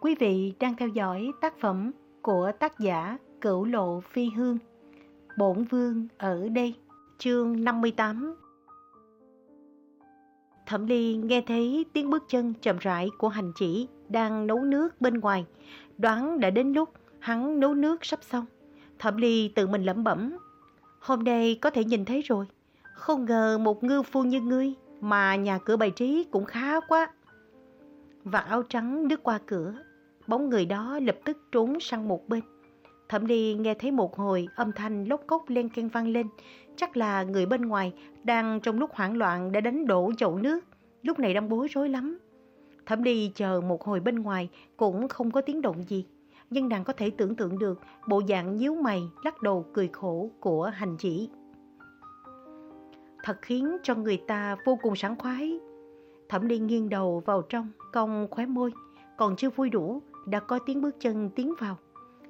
Quý vị đang theo dõi tác phẩm của tác giả Cửu Lộ Phi Hương. Bổn Vương ở đây, chương 58. Thẩm Ly nghe thấy tiếng bước chân chậm rãi của hành chỉ đang nấu nước bên ngoài, đoán đã đến lúc hắn nấu nước sắp xong. Thẩm Ly tự mình lẩm bẩm, hôm nay có thể nhìn thấy rồi, không ngờ một ngư phu như ngươi mà nhà cửa bày trí cũng khá quá. Vạt áo trắng đứt qua cửa, bóng người đó lập tức trốn sang một bên. Thẩm Ly nghe thấy một hồi âm thanh lốc cốc len keng vang lên, chắc là người bên ngoài đang trong lúc hoảng loạn đã đánh đổ chậu nước, lúc này đang bối rối lắm. Thẩm Ly chờ một hồi bên ngoài cũng không có tiếng động gì, nhưng nàng có thể tưởng tượng được bộ dạng nhíu mày, lắc đầu cười khổ của hành chỉ. Thật khiến cho người ta vô cùng sảng khoái. Thẩm Ly nghiêng đầu vào trong, cong khóe môi, còn chưa vui đủ, đã có tiếng bước chân tiến vào.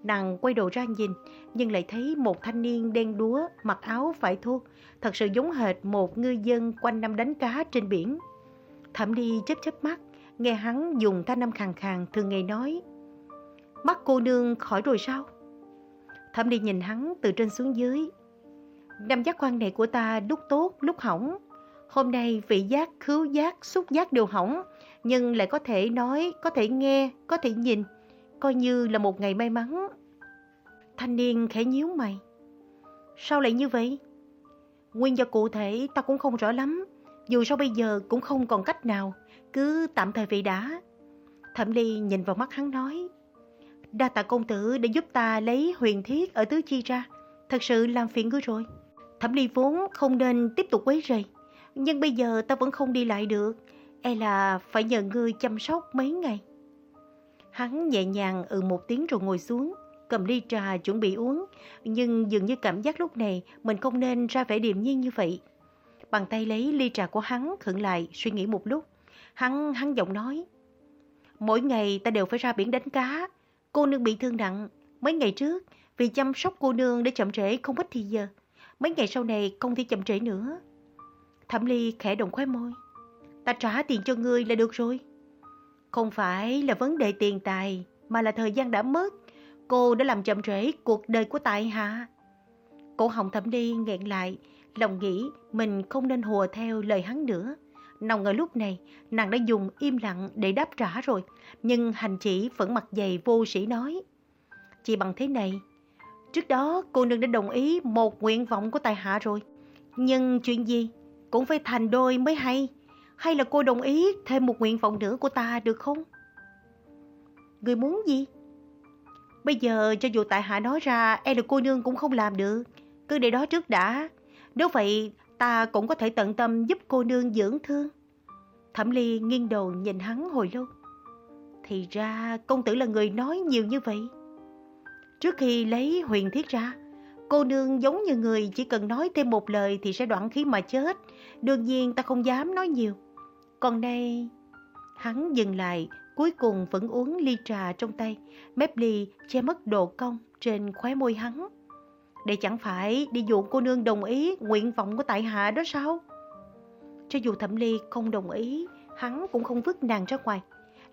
Nàng quay đầu ra nhìn, nhưng lại thấy một thanh niên đen đúa, mặc áo vải thô, thật sự giống hệt một ngư dân quanh năm đánh cá trên biển. Thẩm đi chớp chớp mắt, nghe hắn dùng thanh âm khàn khàn thường ngày nói. Mắt cô nương khỏi rồi sao? Thẩm đi nhìn hắn từ trên xuống dưới. Năm giác quan này của ta lúc tốt, lúc hỏng. Hôm nay vị giác, khứu giác, xúc giác đều hỏng, nhưng lại có thể nói, có thể nghe, có thể nhìn, coi như là một ngày may mắn. Thanh niên khẽ nhíu mày. Sao lại như vậy? Nguyên do cụ thể ta cũng không rõ lắm, dù sao bây giờ cũng không còn cách nào, cứ tạm thời vậy đã. Thẩm Ly nhìn vào mắt hắn nói, đa tạ công tử để giúp ta lấy huyền thiết ở tứ chi ra, thật sự làm phiền ngươi rồi. Thẩm Ly vốn không nên tiếp tục quấy rầy, nhưng bây giờ ta vẫn không đi lại được, e là phải nhờ ngươi chăm sóc mấy ngày. Hắn nhẹ nhàng ừ một tiếng rồi ngồi xuống, cầm ly trà chuẩn bị uống, nhưng dường như cảm giác lúc này mình không nên ra vẻ điềm nhiên như vậy. Bàn tay lấy ly trà của hắn khựng lại, suy nghĩ một lúc. Hắn hắn giọng nói, mỗi ngày ta đều phải ra biển đánh cá, cô nương bị thương nặng. Mấy ngày trước, vì chăm sóc cô nương để chậm trễ không ít thì giờ. Mấy ngày sau này không thể chậm trễ nữa. Thẩm Ly khẽ động khóe môi. Ta trả tiền cho ngươi là được rồi. Không phải là vấn đề tiền tài, mà là thời gian đã mất. Cô đã làm chậm trễ cuộc đời của tại hạ. Cổ họng thẩm ly nghẹn lại, lòng nghĩ mình không nên hùa theo lời hắn nữa. Nào ngờ lúc này, nàng đã dùng im lặng để đáp trả rồi, nhưng hành chỉ vẫn mặt dày vô sĩ nói. Chỉ bằng thế này, trước đó cô nương đã đồng ý một nguyện vọng của tài hạ rồi. Nhưng chuyện gì cũng phải thành đôi mới hay. Hay là cô đồng ý thêm một nguyện vọng nữa của ta được không? Người muốn gì? Bây giờ cho dù tại hạ nói ra e là cô nương cũng không làm được. Cứ để đó trước đã. Nếu vậy ta cũng có thể tận tâm giúp cô nương dưỡng thương. Thẩm Ly nghiêng đầu nhìn hắn hồi lâu. Thì ra công tử là người nói nhiều như vậy. Trước khi lấy huyền thiết ra, cô nương giống như người chỉ cần nói thêm một lời thì sẽ đoạn khí mà chết. Đương nhiên ta không dám nói nhiều. Còn đây... Hắn dừng lại, cuối cùng vẫn uống ly trà trong tay, mép ly che mất độ cong trên khóe môi hắn. Để chẳng phải đi dụ cô nương đồng ý nguyện vọng của tại hạ đó sao? Cho dù Thẩm Ly không đồng ý, hắn cũng không vứt nàng ra ngoài.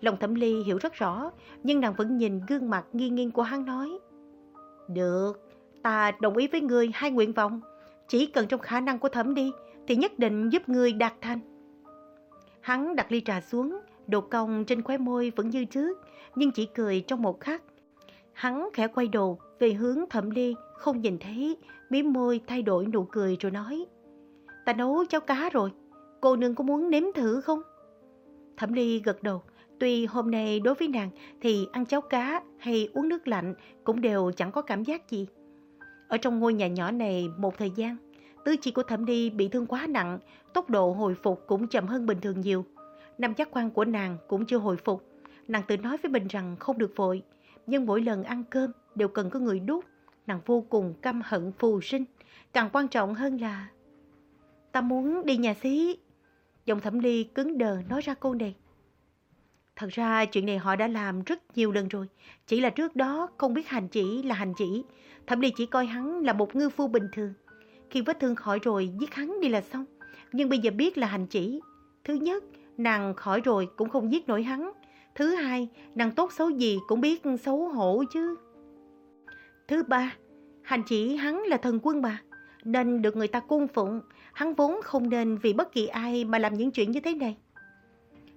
Lòng Thẩm Ly hiểu rất rõ, nhưng nàng vẫn nhìn gương mặt nghi nghiêng của hắn nói. Được, ta đồng ý với ngươi hai nguyện vọng. Chỉ cần trong khả năng của Thẩm đi, thì nhất định giúp ngươi đạt thành. Hắn đặt ly trà xuống, độ cong trên khóe môi vẫn như trước, nhưng chỉ cười trong một khắc. Hắn khẽ quay đầu về hướng thẩm ly, không nhìn thấy, miếng môi thay đổi nụ cười rồi nói. Ta nấu cháo cá rồi, cô nương có muốn nếm thử không? Thẩm ly gật đầu, tuy hôm nay đối với nàng thì ăn cháo cá hay uống nước lạnh cũng đều chẳng có cảm giác gì. Ở trong ngôi nhà nhỏ này một thời gian, tứ chi của thẩm ly bị thương quá nặng, tốc độ hồi phục cũng chậm hơn bình thường nhiều. Năm giác quan của nàng cũng chưa hồi phục. Nàng tự nói với mình rằng không được vội, nhưng mỗi lần ăn cơm đều cần có người đút. Nàng vô cùng căm hận phù sinh. Càng quan trọng hơn là... Ta muốn đi nhà xí. Dòng thẩm ly cứng đờ nói ra câu này. Thật ra chuyện này họ đã làm rất nhiều lần rồi. Chỉ là trước đó không biết hành chỉ là hành chỉ. Thẩm ly chỉ coi hắn là một ngư phu bình thường. Khi vết thương khỏi rồi giết hắn đi là xong. Nhưng bây giờ biết là hành chỉ. Thứ nhất, nàng khỏi rồi cũng không giết nổi hắn. Thứ hai, nàng tốt xấu gì cũng biết xấu hổ chứ. Thứ ba, hành chỉ hắn là thần quân mà, nên được người ta cung phụng. Hắn vốn không nên vì bất kỳ ai mà làm những chuyện như thế này.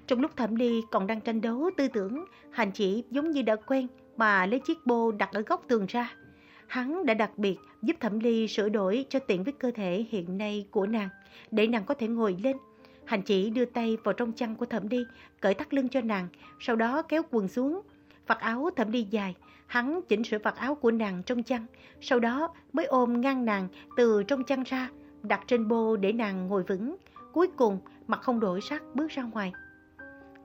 Trong lúc thẩm ly còn đang tranh đấu tư tưởng, hành chỉ giống như đã quen mà lấy chiếc bô đặt ở góc tường ra. Hắn đã đặc biệt giúp Thẩm Ly sửa đổi cho tiện với cơ thể hiện nay của nàng, để nàng có thể ngồi lên. Hành chỉ đưa tay vào trong chăn của Thẩm Ly, cởi thắt lưng cho nàng, sau đó kéo quần xuống. Vạt áo Thẩm Ly dài, hắn chỉnh sửa vạt áo của nàng trong chăn, sau đó mới ôm ngang nàng từ trong chăn ra, đặt trên bô để nàng ngồi vững. Cuối cùng, mặt không đổi sắc bước ra ngoài.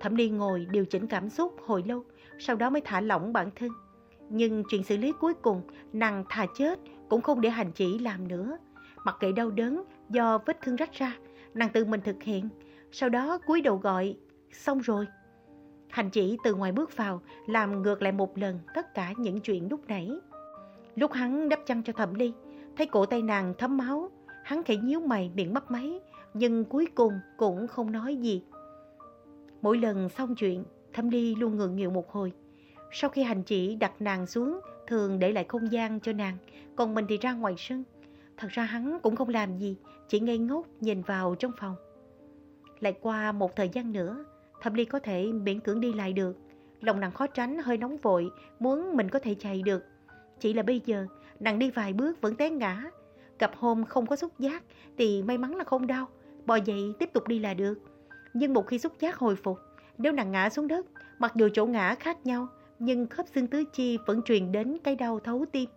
Thẩm Ly ngồi điều chỉnh cảm xúc hồi lâu, sau đó mới thả lỏng bản thân. Nhưng chuyện xử lý cuối cùng, nàng thà chết cũng không để hành chỉ làm nữa. Mặc kệ đau đớn do vết thương rách ra, nàng tự mình thực hiện. Sau đó cúi đầu gọi, xong rồi. Hành chỉ từ ngoài bước vào, làm ngược lại một lần tất cả những chuyện lúc nãy. Lúc hắn đắp chăn cho thẩm ly, thấy cổ tay nàng thấm máu, hắn khẽ nhíu mày miệng mấp máy, nhưng cuối cùng cũng không nói gì. Mỗi lần xong chuyện, thẩm ly luôn ngượng nghịu một hồi. Sau khi hành chỉ đặt nàng xuống, thường để lại không gian cho nàng, còn mình thì ra ngoài sân. Thật ra hắn cũng không làm gì, chỉ ngây ngốc nhìn vào trong phòng. Lại qua một thời gian nữa, Thẩm Ly có thể miễn cưỡng đi lại được. Lòng nàng khó tránh hơi nóng vội, muốn mình có thể chạy được. Chỉ là bây giờ, nàng đi vài bước vẫn té ngã. Gặp hôm không có xúc giác thì may mắn là không đau, bò dậy tiếp tục đi là được. Nhưng một khi xúc giác hồi phục, nếu nàng ngã xuống đất, mặc dù chỗ ngã khác nhau, nhưng khớp xương tứ chi vẫn truyền đến cái đau thấu tim.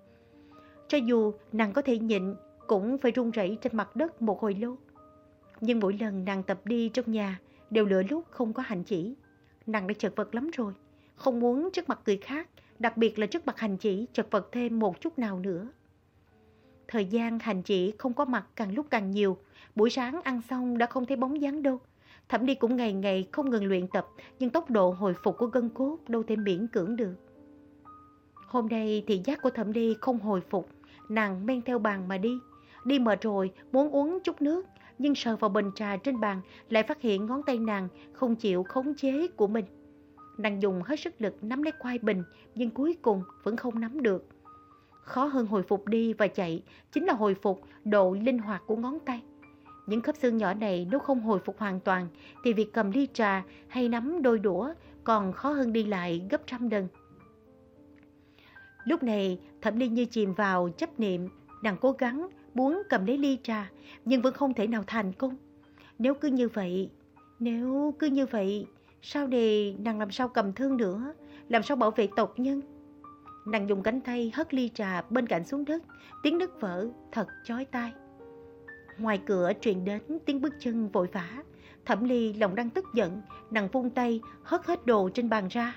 Cho dù nàng có thể nhịn, cũng phải run rẩy trên mặt đất một hồi lâu. Nhưng mỗi lần nàng tập đi trong nhà, đều lựa lúc không có hành chỉ. Nàng đã chật vật lắm rồi, không muốn trước mặt người khác, đặc biệt là trước mặt hành chỉ chật vật thêm một chút nào nữa. Thời gian hành chỉ không có mặt càng lúc càng nhiều, buổi sáng ăn xong đã không thấy bóng dáng đâu. Thẩm đi cũng ngày ngày không ngừng luyện tập, nhưng tốc độ hồi phục của gân cốt đâu thể miễn cưỡng được. Hôm nay thì giác của thẩm đi không hồi phục, nàng men theo bàn mà đi. Đi mệt rồi, muốn uống chút nước, nhưng sờ vào bình trà trên bàn lại phát hiện ngón tay nàng không chịu khống chế của mình. Nàng dùng hết sức lực nắm lấy quai bình, nhưng cuối cùng vẫn không nắm được. Khó hơn hồi phục đi và chạy, chính là hồi phục độ linh hoạt của ngón tay. Những khớp xương nhỏ này nếu không hồi phục hoàn toàn thì việc cầm ly trà hay nắm đôi đũa còn khó hơn đi lại gấp trăm lần. Lúc này Thẩm Ly như chìm vào chấp niệm, nàng cố gắng muốn cầm lấy ly trà nhưng vẫn không thể nào thành công. Nếu cứ như vậy, nếu cứ như vậy, sau này nàng làm sao cầm thương nữa, làm sao bảo vệ tộc nhân? Nàng dùng cánh tay hất ly trà bên cạnh xuống đất, tiếng nứt vỡ thật chói tai. Ngoài cửa truyền đến tiếng bước chân vội vã. Thẩm Ly lòng đang tức giận, nàng vung tay hất hết đồ trên bàn ra.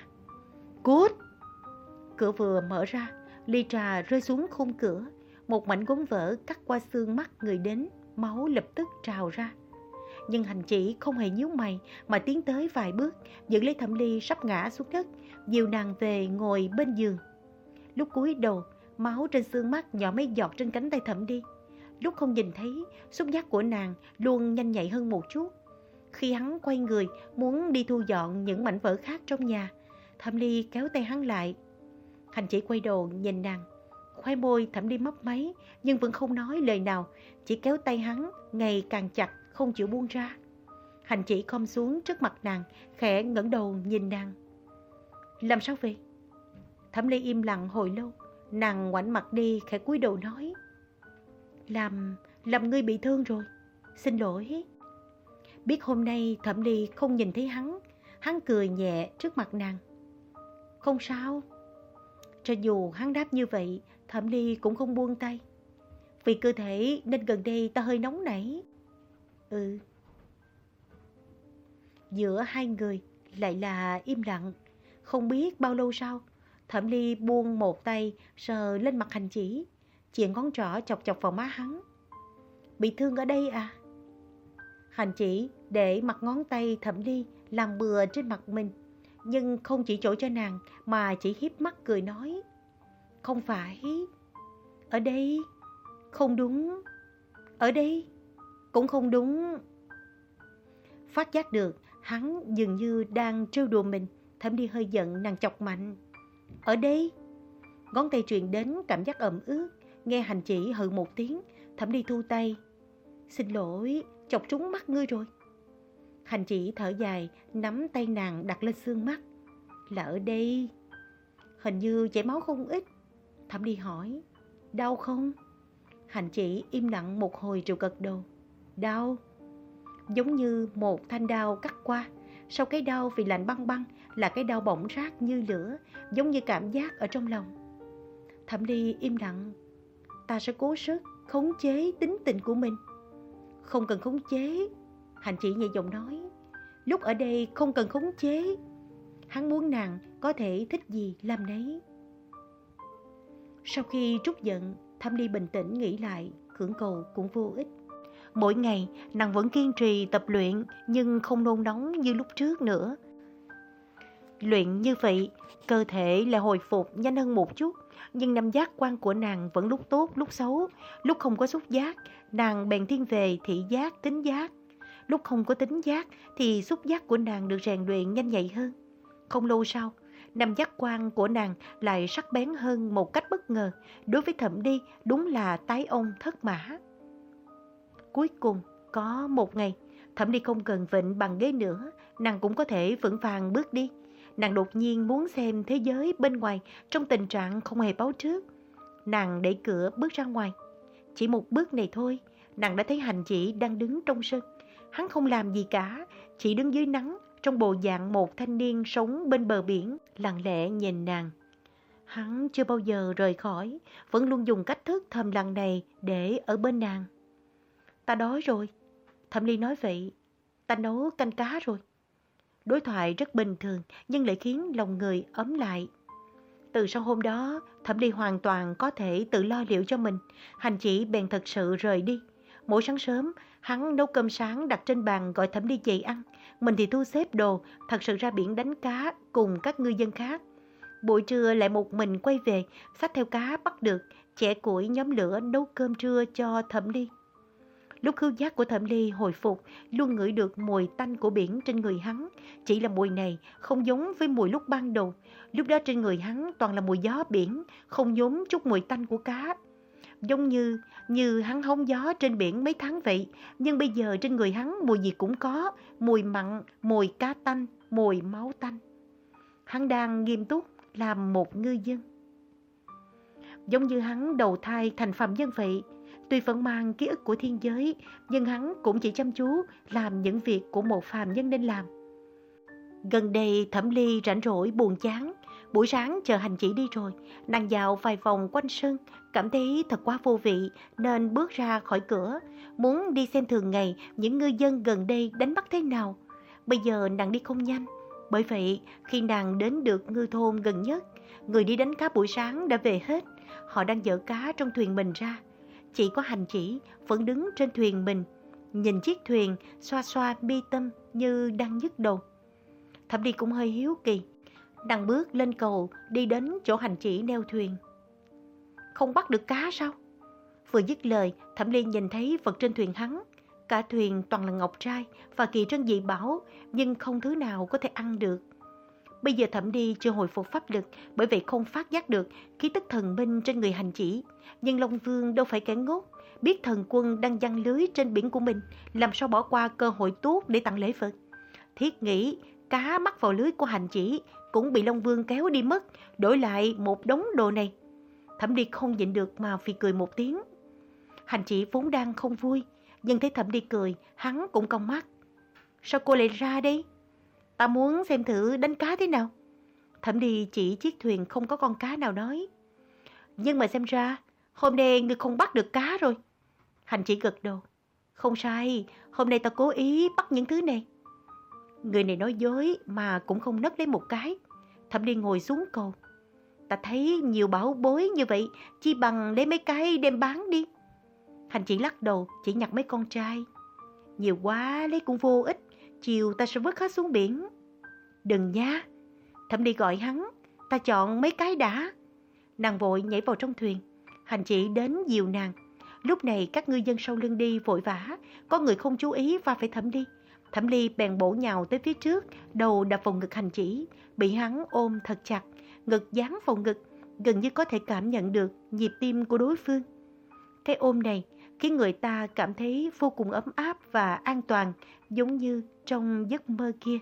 Cút! Cửa vừa mở ra, ly trà rơi xuống khung cửa. Một mảnh gốm vỡ cắt qua xương mắt người đến, máu lập tức trào ra. Nhưng hành chỉ không hề nhíu mày mà tiến tới vài bước, giữ lấy Thẩm Ly sắp ngã xuống đất, dìu nàng về ngồi bên giường. Lúc cúi đầu, máu trên xương mắt nhỏ mấy giọt trên cánh tay Thẩm đi. Lúc không nhìn thấy, xúc giác của nàng luôn nhanh nhạy hơn một chút. Khi hắn quay người, muốn đi thu dọn những mảnh vỡ khác trong nhà, Thẩm Ly kéo tay hắn lại. Hành chỉ quay đầu nhìn nàng, khoai môi Thẩm Ly mấp máy, nhưng vẫn không nói lời nào, chỉ kéo tay hắn ngày càng chặt, không chịu buông ra. Hành chỉ khom xuống trước mặt nàng, khẽ ngẩng đầu nhìn nàng. Làm sao vậy? Thẩm Ly im lặng hồi lâu, nàng ngoảnh mặt đi khẽ cúi đầu nói. Làm, làm ngươi bị thương rồi. Xin lỗi. Biết hôm nay Thẩm Ly không nhìn thấy hắn, hắn cười nhẹ trước mặt nàng. Không sao. Cho dù hắn đáp như vậy, Thẩm Ly cũng không buông tay. Vì cơ thể nên gần đây ta hơi nóng nảy. Ừ. Giữa hai người lại là im lặng. Không biết bao lâu sau, Thẩm Ly buông một tay sờ lên mặt hành chỉ. Chìa ngón trỏ chọc chọc vào má hắn. Bị thương ở đây à? Hành chỉ để mặt ngón tay thẩm ly làm bừa trên mặt mình. Nhưng không chỉ chỗ cho nàng mà chỉ hiếp mắt cười nói. Không phải. Ở đây. Không đúng. Ở đây. Cũng không đúng. Phát giác được hắn dường như đang trêu đùa mình. Thẩm đi hơi giận nàng chọc mạnh. Ở đây, ngón tay truyền đến cảm giác ẩm ướt, nghe hành chỉ hừ một tiếng, thẩm đi thu tay. Xin lỗi, chọc trúng mắt ngươi rồi. Hành chỉ thở dài, nắm tay nàng đặt lên xương mắt. lỡ đi đây. Hình như chảy máu không ít. Thẩm đi hỏi, đau không? Hành chỉ im lặng một hồi rồi gật đầu. Đau. Giống như một thanh đao cắt qua. Sau cái đau vì lạnh băng băng là cái đau bỏng rát như lửa, giống như cảm giác ở trong lòng. Thẩm Ly im lặng. Ta sẽ cố sức khống chế tính tình của mình. Không cần khống chế. Hành chỉ nhẹ giọng nói. Lúc ở đây không cần khống chế. Hắn muốn nàng có thể thích gì làm nấy. Sau khi trút giận, thâm đi bình tĩnh nghĩ lại, cưỡng cầu cũng vô ích. Mỗi ngày, nàng vẫn kiên trì tập luyện nhưng không nôn nóng như lúc trước nữa. Luyện như vậy, cơ thể lại hồi phục nhanh hơn một chút, nhưng năm giác quan của nàng vẫn lúc tốt lúc xấu. Lúc không có xúc giác, nàng bèn thiên về thị giác, tính giác. Lúc không có tính giác thì xúc giác của nàng được rèn luyện nhanh nhạy hơn. Không lâu sau, năm giác quan của nàng lại sắc bén hơn một cách bất ngờ. Đối với thẩm đi, đúng là tái ông thất mã. Cuối cùng, có một ngày, thẩm đi không cần vịnh bằng ghế nữa, nàng cũng có thể vững vàng bước đi. Nàng đột nhiên muốn xem thế giới bên ngoài trong tình trạng không hề báo trước. Nàng đẩy cửa bước ra ngoài. Chỉ một bước này thôi, nàng đã thấy hành chỉ đang đứng trong sân. Hắn không làm gì cả, chỉ đứng dưới nắng trong bộ dạng một thanh niên sống bên bờ biển, lặng lẽ nhìn nàng. Hắn chưa bao giờ rời khỏi, vẫn luôn dùng cách thức thầm lặng này để ở bên nàng. Ta đói rồi. Thẩm Ly nói vậy. Ta nấu canh cá rồi. Đối thoại rất bình thường nhưng lại khiến lòng người ấm lại. Từ sau hôm đó, Thẩm Ly hoàn toàn có thể tự lo liệu cho mình. Hành chỉ bèn thật sự rời đi. Mỗi sáng sớm, hắn nấu cơm sáng đặt trên bàn gọi Thẩm Ly dậy ăn. Mình thì thu xếp đồ, thật sự ra biển đánh cá cùng các ngư dân khác. Buổi trưa lại một mình quay về, xách theo cá bắt được, chẻ củi nhóm lửa nấu cơm trưa cho Thẩm Ly. Lúc khứu giác của Thẩm Ly hồi phục, luôn ngửi được mùi tanh của biển trên người hắn. Chỉ là mùi này không giống với mùi lúc ban đầu. Lúc đó trên người hắn toàn là mùi gió biển, không giống chút mùi tanh của cá. Giống như, như hắn hóng gió trên biển mấy tháng vậy, nhưng bây giờ trên người hắn mùi gì cũng có, mùi mặn, mùi cá tanh, mùi máu tanh. Hắn đang nghiêm túc làm một ngư dân. Giống như hắn đầu thai thành phạm nhân vậy, Tuy vẫn mang ký ức của thiên giới, nhưng hắn cũng chỉ chăm chú làm những việc của một phàm nhân nên làm. Gần đây Thẩm Ly rảnh rỗi buồn chán, buổi sáng chờ hành chỉ đi rồi, nàng dạo vài vòng quanh sân, cảm thấy thật quá vô vị nên bước ra khỏi cửa, muốn đi xem thường ngày những ngư dân gần đây đánh bắt thế nào. Bây giờ nàng đi không nhanh, bởi vậy khi nàng đến được ngư thôn gần nhất, người đi đánh cá buổi sáng đã về hết, họ đang dỡ cá trong thuyền mình ra. Chỉ có hành chỉ vẫn đứng trên thuyền mình, nhìn chiếc thuyền xoa xoa bi tâm như đang nhức đầu. Thẩm đi cũng hơi hiếu kỳ, đang bước lên cầu đi đến chỗ hành chỉ neo thuyền. Không bắt được cá sao? Vừa dứt lời, Thẩm Liên nhìn thấy vật trên thuyền hắn. Cả thuyền toàn là ngọc trai và kỳ trân dị bảo, nhưng không thứ nào có thể ăn được. Bây giờ thẩm đi chưa hồi phục pháp lực, bởi vậy không phát giác được khí tức thần minh trên người hành chỉ. Nhưng Long Vương đâu phải kẻ ngốc, biết thần quân đang giăng lưới trên biển của mình, làm sao bỏ qua cơ hội tốt để tặng lễ vật. Thiết nghĩ cá mắc vào lưới của hành chỉ cũng bị Long Vương kéo đi mất, đổi lại một đống đồ này. Thẩm đi không nhịn được mà phi cười một tiếng. Hành chỉ vốn đang không vui, nhưng thấy thẩm đi cười, hắn cũng cong mắt. Sao cô lại ra đây? Ta muốn xem thử đánh cá thế nào. Thẩm đi chỉ chiếc thuyền không có con cá nào nói. Nhưng mà xem ra, hôm nay ngươi không bắt được cá rồi. Hành chỉ gật đầu. Không sai, hôm nay ta cố ý bắt những thứ này. Người này nói dối mà cũng không nấp lấy một cái. Thẩm đi ngồi xuống cầu. Ta thấy nhiều bảo bối như vậy, chi bằng lấy mấy cái đem bán đi. Hành chỉ lắc đầu, chỉ nhặt mấy con trai. Nhiều quá lấy cũng vô ích chiều ta sẽ vứt hết xuống biển. Đừng nha, Thẩm đi gọi hắn, ta chọn mấy cái đã. Nàng vội nhảy vào trong thuyền, hành chỉ đến dìu nàng. Lúc này các ngư dân sau lưng đi vội vã, có người không chú ý và phải thẩm đi. Thẩm ly bèn bổ nhào tới phía trước, đầu đập vào ngực hành chỉ, bị hắn ôm thật chặt, ngực dán vào ngực, gần như có thể cảm nhận được nhịp tim của đối phương. Cái ôm này khiến người ta cảm thấy vô cùng ấm áp và an toàn, giống như trong giấc mơ kia.